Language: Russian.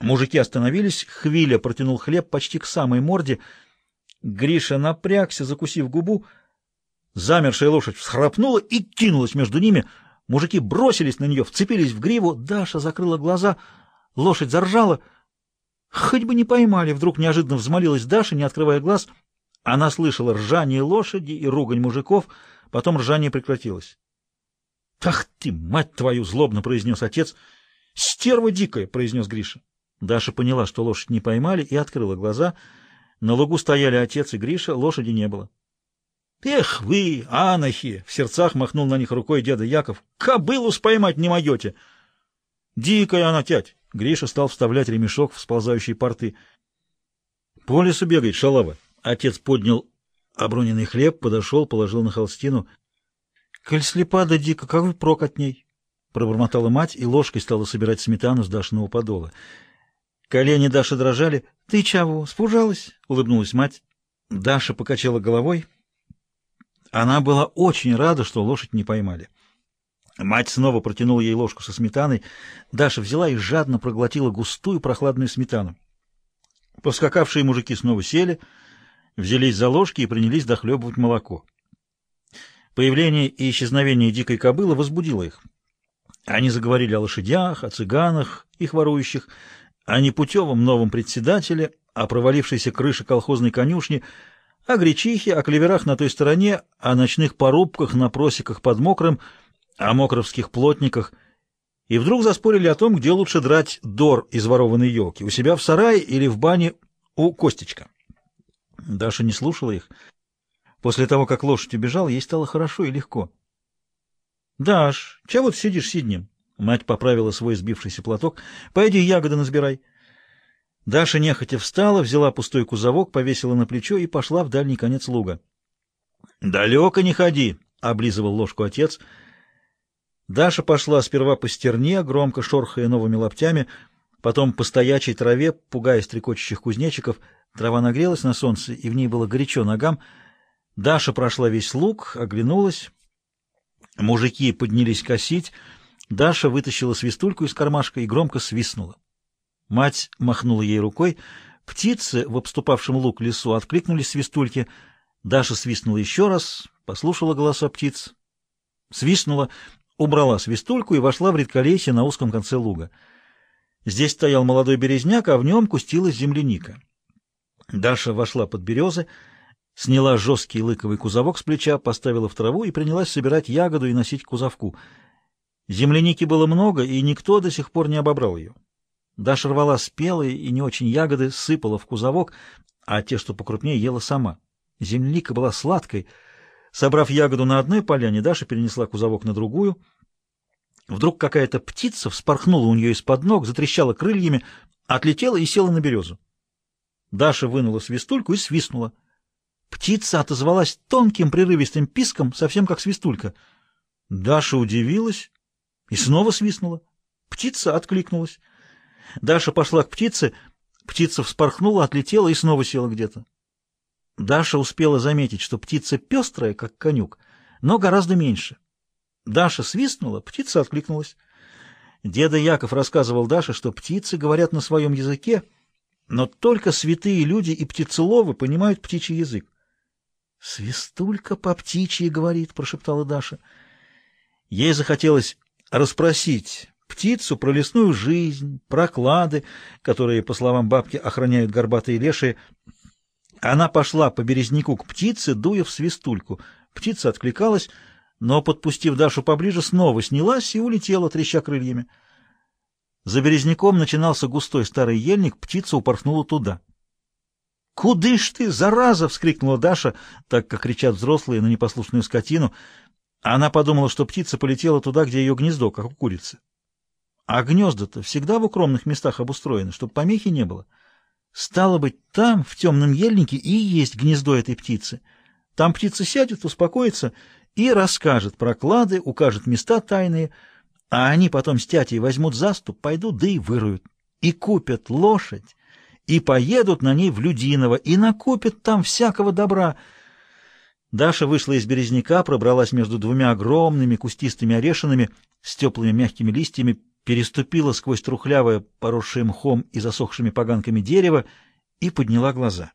Мужики остановились, Хвиля протянул хлеб почти к самой морде. Гриша напрягся, закусив губу. Замершая лошадь всхрапнула и кинулась между ними. Мужики бросились на нее, вцепились в гриву. Даша закрыла глаза, лошадь заржала. Хоть бы не поймали, вдруг неожиданно взмолилась Даша, не открывая глаз. Она слышала ржание лошади и ругань мужиков, потом ржание прекратилось. — Ах ты, мать твою! — злобно произнес отец. — Стерва дикая! — произнес Гриша. Даша поняла, что лошадь не поймали, и открыла глаза. На лугу стояли отец и Гриша, лошади не было. «Эх вы, анахи!» — в сердцах махнул на них рукой деда Яков. «Кобылу споймать не могете!» «Дикая она, тять!» — Гриша стал вставлять ремешок в сползающие порты. «По лесу бегает, шалава!» Отец поднял оброненный хлеб, подошел, положил на холстину. «Коль слепа да дико, какой прок от ней?» Пробормотала мать и ложкой стала собирать сметану с Дашиного подола. Колени Даши дрожали. «Ты чего, спужалась?» — улыбнулась мать. Даша покачала головой. Она была очень рада, что лошадь не поймали. Мать снова протянула ей ложку со сметаной. Даша взяла и жадно проглотила густую прохладную сметану. Поскакавшие мужики снова сели, взялись за ложки и принялись дохлебывать молоко. Появление и исчезновение дикой кобылы возбудило их. Они заговорили о лошадях, о цыганах, их ворующих, о непутевом новом председателе, о провалившейся крыше колхозной конюшни — о гречихе, о клеверах на той стороне, о ночных порубках на просеках под мокрым, о мокровских плотниках. И вдруг заспорили о том, где лучше драть дор из ворованной елки, у себя в сарае или в бане у Костечка. Даша не слушала их. После того, как лошадь убежала, ей стало хорошо и легко. — Даш, чего ты сидишь сиднем? Мать поправила свой сбившийся платок. — Пойди ягоды назбирай. Даша нехотя встала, взяла пустой кузовок, повесила на плечо и пошла в дальний конец луга. — Далеко не ходи, — облизывал ложку отец. Даша пошла сперва по стерне, громко шорхая новыми лаптями, потом по стоячей траве, пугая стрекочущих кузнечиков. Трава нагрелась на солнце, и в ней было горячо ногам. Даша прошла весь луг, оглянулась. Мужики поднялись косить. Даша вытащила свистульку из кармашка и громко свистнула. Мать махнула ей рукой. Птицы в обступавшем луг лесу откликнулись свистульки. Даша свистнула еще раз, послушала голоса птиц. Свистнула, убрала свистульку и вошла в редколесье на узком конце луга. Здесь стоял молодой березняк, а в нем кустилась земляника. Даша вошла под березы, сняла жесткий лыковый кузовок с плеча, поставила в траву и принялась собирать ягоду и носить кузовку. Земляники было много, и никто до сих пор не обобрал ее. Даша рвала спелые и не очень ягоды, сыпала в кузовок, а те, что покрупнее, ела сама. Земляника была сладкой. Собрав ягоду на одной поляне, Даша перенесла кузовок на другую. Вдруг какая-то птица вспорхнула у нее из-под ног, затрещала крыльями, отлетела и села на березу. Даша вынула свистульку и свистнула. Птица отозвалась тонким прерывистым писком, совсем как свистулька. Даша удивилась и снова свистнула. Птица откликнулась. Даша пошла к птице, птица вспорхнула, отлетела и снова села где-то. Даша успела заметить, что птица пестрая, как конюк, но гораздо меньше. Даша свистнула, птица откликнулась. Деда Яков рассказывал Даше, что птицы говорят на своем языке, но только святые люди и птицеловы понимают птичий язык. «Свистулька по птичьи говорит», — прошептала Даша. Ей захотелось расспросить птицу про лесную жизнь, про клады, которые, по словам бабки, охраняют горбатые лешие. Она пошла по березняку к птице, дуя в свистульку. Птица откликалась, но, подпустив Дашу поближе, снова снялась и улетела, треща крыльями. За березняком начинался густой старый ельник, птица упорхнула туда. — Куды ж ты, зараза! — вскрикнула Даша, так как кричат взрослые на непослушную скотину. Она подумала, что птица полетела туда, где ее гнездо, как у курицы. А гнезда-то всегда в укромных местах обустроены, чтобы помехи не было. Стало быть, там, в темном ельнике, и есть гнездо этой птицы. Там птица сядет, успокоится и расскажет про клады, укажет места тайные, а они потом с тятей возьмут заступ, пойдут, да и выруют, и купят лошадь, и поедут на ней в Людиново, и накупят там всякого добра. Даша вышла из березняка, пробралась между двумя огромными кустистыми орешинами с теплыми мягкими листьями, переступила сквозь трухлявое, поросшее мхом и засохшими поганками дерево и подняла глаза.